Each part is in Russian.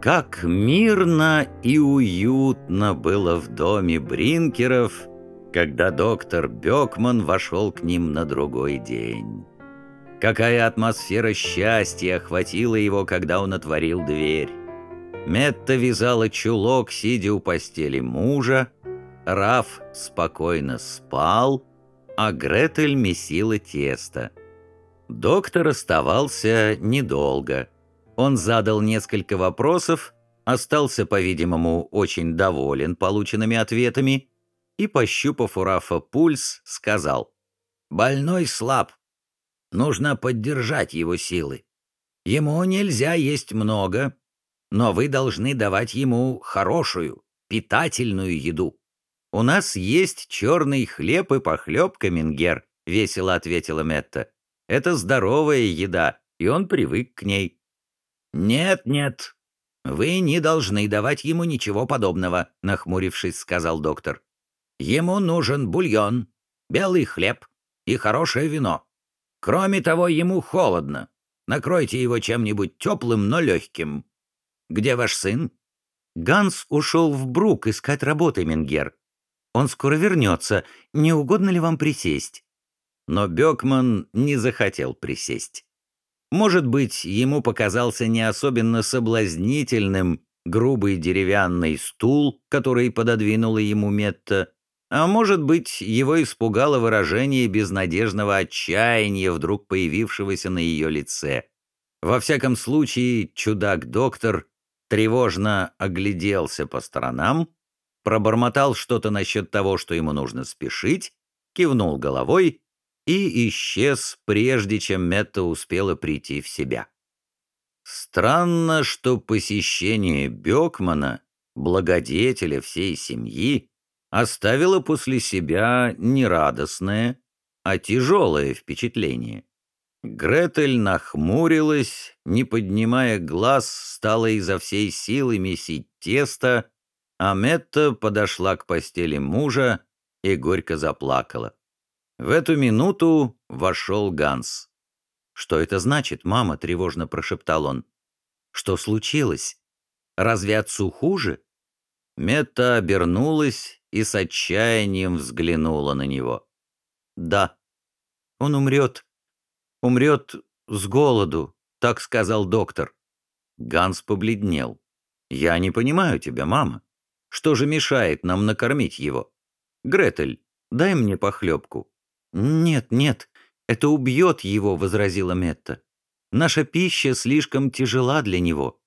Как мирно и уютно было в доме Бринкеров, когда доктор Бекман вошел к ним на другой день. Какая атмосфера счастья охватила его, когда он отворил дверь. Метта вязала чулок, сидя у постели мужа, Раф спокойно спал, а Гретель месила тесто. Доктор оставался недолго. Он задал несколько вопросов, остался, по-видимому, очень доволен полученными ответами и, пощупав у Рафа пульс, сказал «Больной слаб. Нужно поддержать его силы. Ему нельзя есть много, но вы должны давать ему хорошую, питательную еду. «У нас есть черный хлеб и похлебка, Мингер», — весело ответила Метта. «Это здоровая еда, и он привык к ней». «Нет, нет, вы не должны давать ему ничего подобного», — нахмурившись, сказал доктор. «Ему нужен бульон, белый хлеб и хорошее вино. Кроме того, ему холодно. Накройте его чем-нибудь теплым, но легким. Где ваш сын?» «Ганс ушел в Брук искать работы, Мингер. Он скоро вернется. Не угодно ли вам присесть?» Но Бекман не захотел присесть. Может быть, ему показался не особенно соблазнительным грубый деревянный стул, который пододвинула ему Метта, а может быть, его испугало выражение безнадежного отчаяния, вдруг появившегося на ее лице. Во всяком случае, чудак-доктор тревожно огляделся по сторонам, пробормотал что-то насчет того, что ему нужно спешить, кивнул головой и исчез, прежде чем Метта успела прийти в себя. Странно, что посещение Бекмана, благодетеля всей семьи, оставило после себя не радостное, а тяжелое впечатление. Гретель нахмурилась, не поднимая глаз, стала изо всей силы месить тесто, а Метта подошла к постели мужа и горько заплакала. В эту минуту вошел Ганс. «Что это значит, мама?» — тревожно прошептал он. «Что случилось? Разве отцу хуже?» Метта обернулась и с отчаянием взглянула на него. «Да, он умрет. Умрет с голоду», — так сказал доктор. Ганс побледнел. «Я не понимаю тебя, мама. Что же мешает нам накормить его? Гретель, дай мне похлебку». «Нет, нет, это убьет его», — возразила Метта. «Наша пища слишком тяжела для него.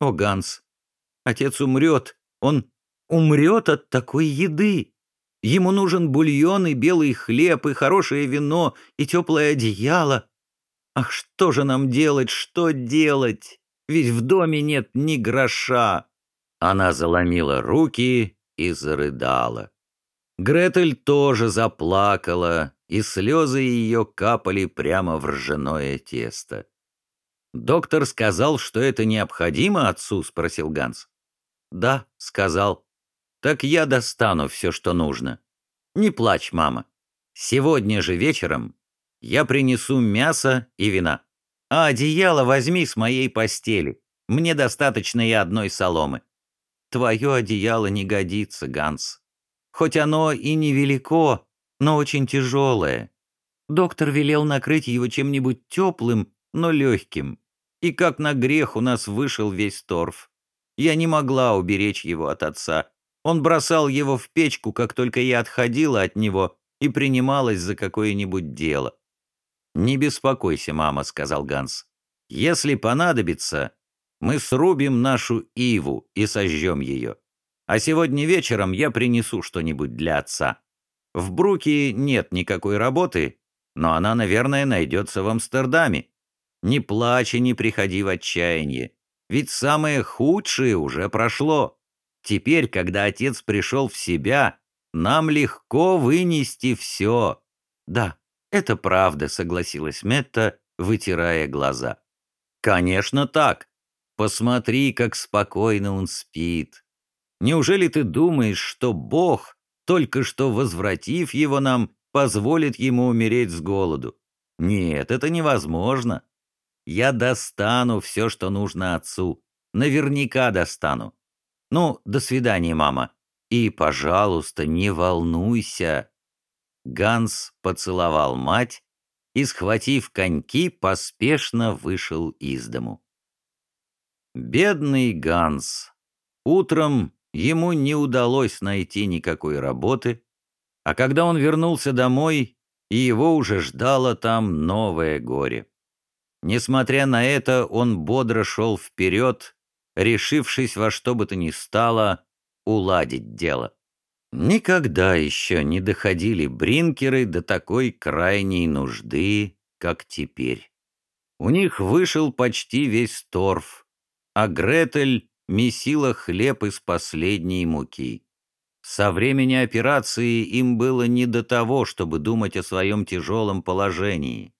О, Ганс, отец умрет, он умрет от такой еды. Ему нужен бульон и белый хлеб, и хорошее вино, и теплое одеяло. Ах, что же нам делать, что делать? Ведь в доме нет ни гроша». Она заломила руки и зарыдала. Гретель тоже заплакала, и слезы ее капали прямо в ржаное тесто. «Доктор сказал, что это необходимо отцу?» — спросил Ганс. «Да», — сказал. «Так я достану все, что нужно. Не плачь, мама. Сегодня же вечером я принесу мясо и вина. А одеяло возьми с моей постели. Мне достаточно и одной соломы. Твое одеяло не годится, Ганс. Хоть оно и невелико, но очень тяжелое. Доктор велел накрыть его чем-нибудь теплым, но легким. И как на грех у нас вышел весь торф. Я не могла уберечь его от отца. Он бросал его в печку, как только я отходила от него и принималась за какое-нибудь дело. «Не беспокойся, мама», — сказал Ганс. «Если понадобится, мы срубим нашу иву и сожжем ее. А сегодня вечером я принесу что-нибудь для отца. В Бруке нет никакой работы, но она, наверное, найдется в Амстердаме. Не плачь и не приходи в отчаяние, ведь самое худшее уже прошло. Теперь, когда отец пришел в себя, нам легко вынести все. Да, это правда, согласилась Метта, вытирая глаза. Конечно так. Посмотри, как спокойно он спит. Неужели ты думаешь, что Бог, только что возвратив его нам, позволит ему умереть с голоду? Нет, это невозможно. Я достану все, что нужно отцу. Наверняка достану. Ну, до свидания, мама. И, пожалуйста, не волнуйся». Ганс поцеловал мать и, схватив коньки, поспешно вышел из дому. Бедный Ганс. Утром ему не удалось найти никакой работы, а когда он вернулся домой, и его уже ждало там новое горе. Несмотря на это, он бодро шел вперед, решившись во что бы то ни стало уладить дело. Никогда еще не доходили бринкеры до такой крайней нужды, как теперь. У них вышел почти весь торф, а Гретель месила хлеб из последней муки. Со времени операции им было не до того, чтобы думать о своем тяжелом положении.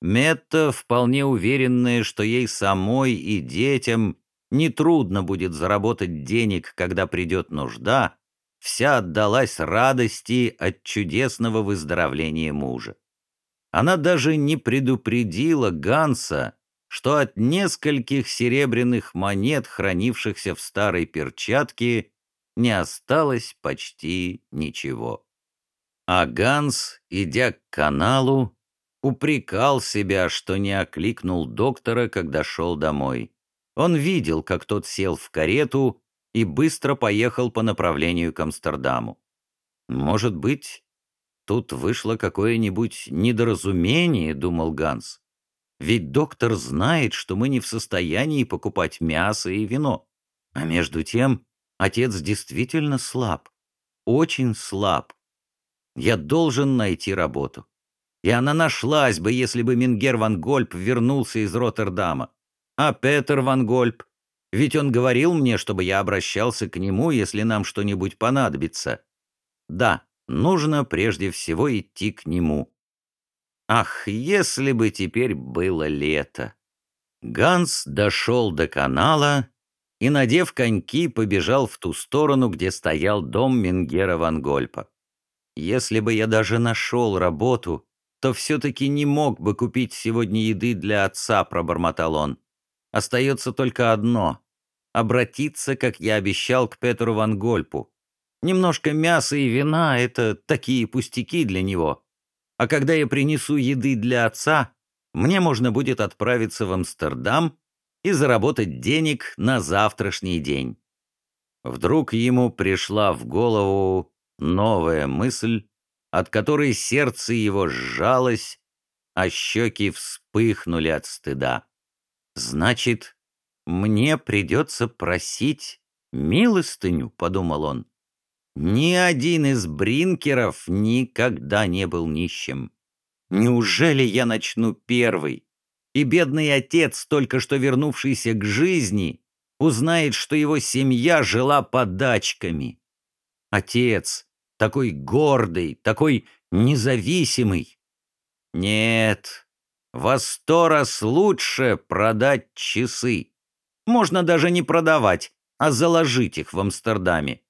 Метта, вполне уверенная, что ей самой и детям нетрудно будет заработать денег, когда придет нужда, вся отдалась радости от чудесного выздоровления мужа. Она даже не предупредила Ганса, что от нескольких серебряных монет, хранившихся в старой перчатке, не осталось почти ничего. А Ганс, идя к каналу, упрекал себя, что не окликнул доктора, когда шел домой. Он видел, как тот сел в карету и быстро поехал по направлению к Амстердаму. «Может быть, тут вышло какое-нибудь недоразумение», — думал Ганс. «Ведь доктор знает, что мы не в состоянии покупать мясо и вино. А между тем отец действительно слаб, очень слаб. Я должен найти работу. И она нашлась бы, если бы Мингер ван Гольп вернулся из Роттердама. А Петер ван Гольп ведь он говорил мне, чтобы я обращался к нему, если нам что-нибудь понадобится. Да, нужно прежде всего идти к нему. Ах, если бы теперь было лето! Ганс дошел до канала и, надев коньки, побежал в ту сторону, где стоял дом Мингера Ван Гольпа. Если бы я даже нашел работу, то все-таки не мог бы купить сегодня еды для отца, пробормотал он. Остается только одно — обратиться, как я обещал, к Петру Ван Гольпу. Немножко мяса и вина — это такие пустяки для него. А когда я принесу еды для отца, мне можно будет отправиться в Амстердам и заработать денег на завтрашний день. Вдруг ему пришла в голову новая мысль, от которой сердце его сжалось, а щеки вспыхнули от стыда. «Значит, мне придется просить милостыню», — подумал он. «Ни один из бринкеров никогда не был нищим. Неужели я начну первый?» И бедный отец, только что вернувшийся к жизни, узнает, что его семья жила подачками. Отец, такой гордый, такой независимый. Нет, во сто раз лучше продать часы. Можно даже не продавать, а заложить их в Амстердаме.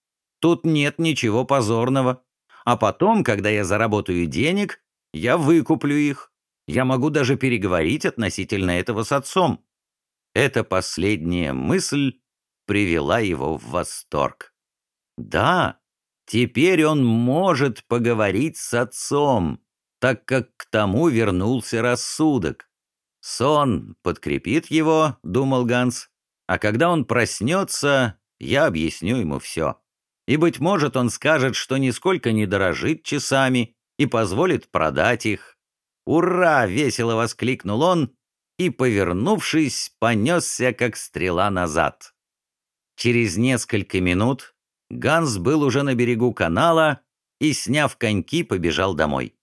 Тут нет ничего позорного. А потом, когда я заработаю денег, я выкуплю их. Я могу даже переговорить относительно этого с отцом. Эта последняя мысль привела его в восторг. Да, теперь он может поговорить с отцом так как к тому вернулся рассудок. «Сон подкрепит его», — думал Ганс, «а когда он проснется, я объясню ему все. И, быть может, он скажет, что нисколько не дорожит часами и позволит продать их». «Ура!» — весело воскликнул он и, повернувшись, понесся, как стрела назад. Через несколько минут Ганс был уже на берегу канала и, сняв коньки, побежал домой.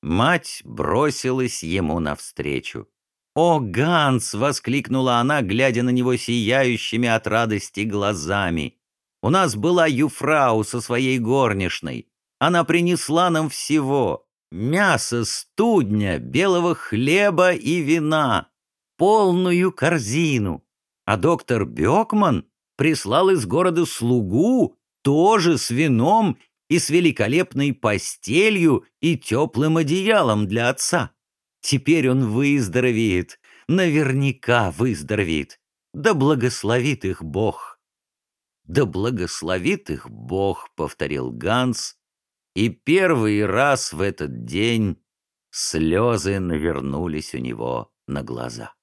Мать бросилась ему навстречу. «О, Ганс!» — воскликнула она, глядя на него сияющими от радости глазами. «У нас была Юфрау со своей горничной. Она принесла нам всего. Мясо, студня, белого хлеба и вина. Полную корзину. А доктор Бекман прислал из города слугу, тоже с вином и с великолепной постелью и теплым одеялом для отца. Теперь он выздоровеет, наверняка выздоровеет. Да благословит их Бог!» «Да благословит их Бог!» — повторил Ганс, и первый раз в этот день слезы навернулись у него на глаза.